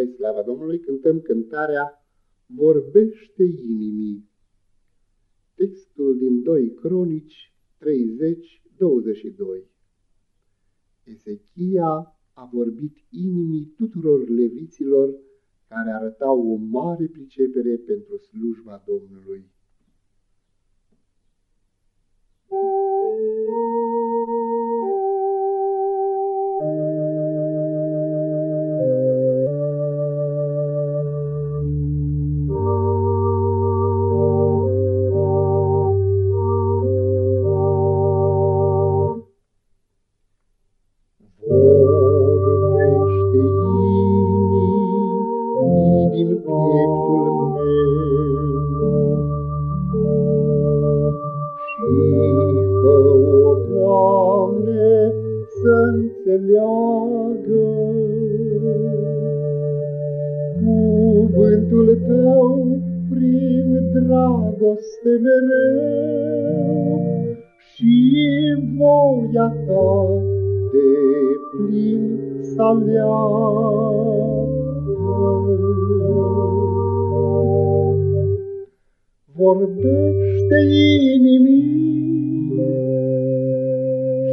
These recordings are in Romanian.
Spre slava Domnului cântăm cântarea Vorbește inimii. Textul din 2 Cronici 30, 22 Ezechia a vorbit inimii tuturor leviților care arătau o mare pricepere pentru slujba Domnului. înțeleagă. Dragoste mereu și voia ta de plin să Vorbește inimii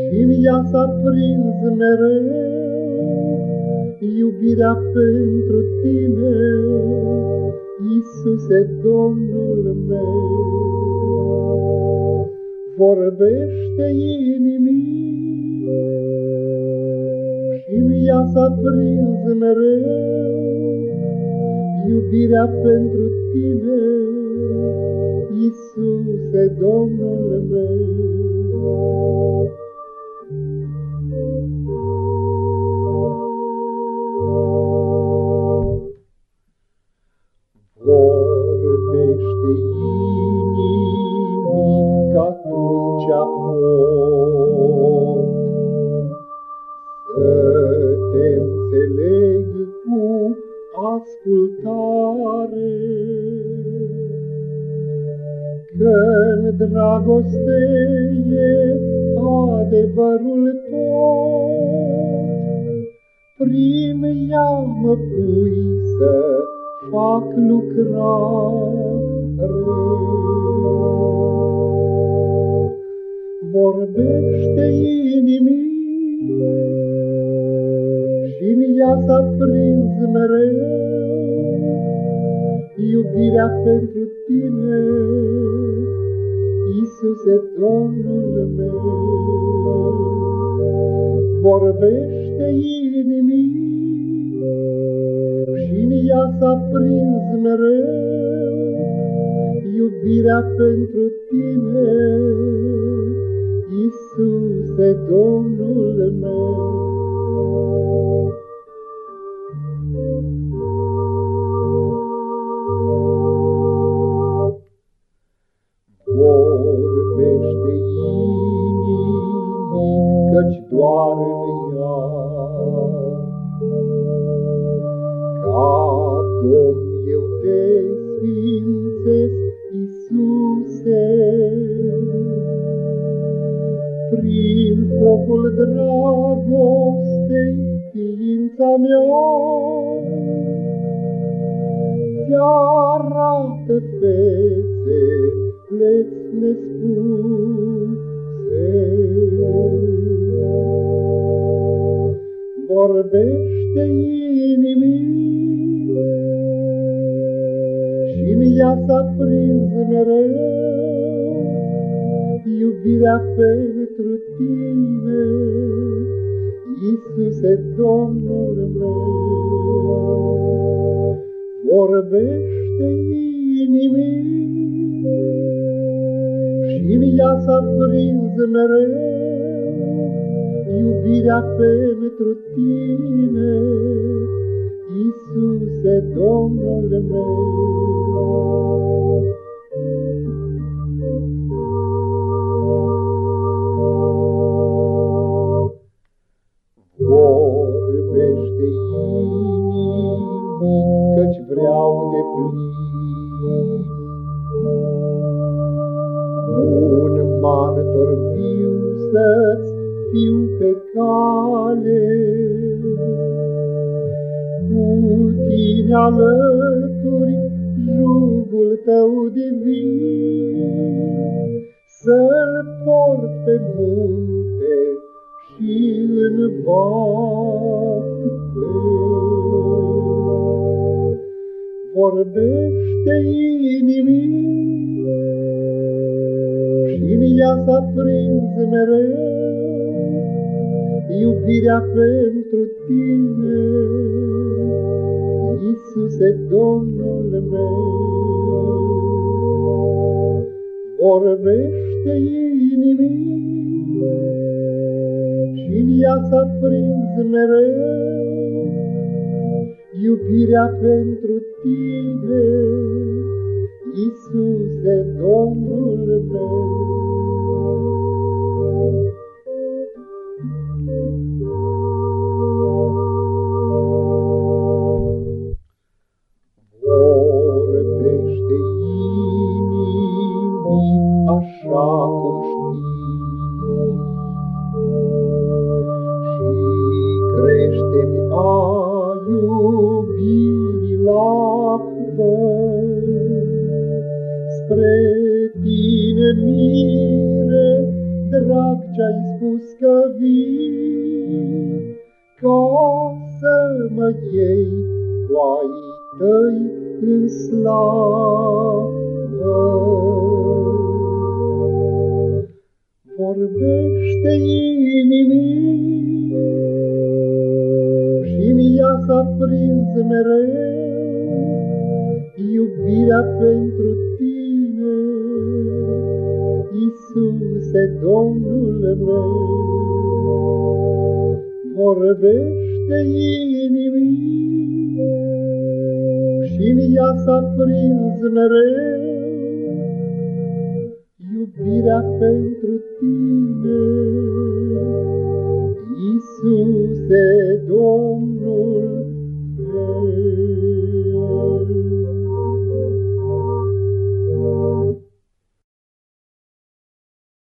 și ea s-a prins mereu iubirea pentru tine, Iisuse, Domnul meu. Vorbește inimii și ea s-a prins mereu iubirea pentru tine, Iisuse, Domnul meu. Că-n dragoste e adevărul tot, Prin ea mă pui să fac lucrare. Vorbește inimii și-n ea s-a prins mereu, iubirea pentru tine, Iisuse, Domnul meu. Vorbește inimii și-n ea s-a prins mereu, iubirea pentru tine, Iisuse, Domnul meu. Ființa mea, ți-arată fețele nespuse vorbește inimii și-n ea s-a prins mereu. Iubirea pentru tine, Iisuse, Domnul meu. Vorbește inimii și-n ea s-a prins mereu iubirea pentru tine, Iisuse, Domnul meu. Martor viu să-ți fiu pe cale, cu tine alături jugul tău divin, să-l port pe munte și în vapte. Vorbește inimii și în ea s-a prins mereu iubirea pentru tine, Iisuse, Domnul meu. Vorbește inimii și în ea s-a prins mereu iubirea pentru tine, Iisuse, Domnul meu. Ca să mă iei cu ai tăi în slavă. Vorbește inimii și-n ea s-a prins mereu, iubirea pentru tine, Iisuse, Domnul meu. Vorbește inimii și-n ea s-a prins mereu, iubirea pentru tine, Iisuse, Domnul meu.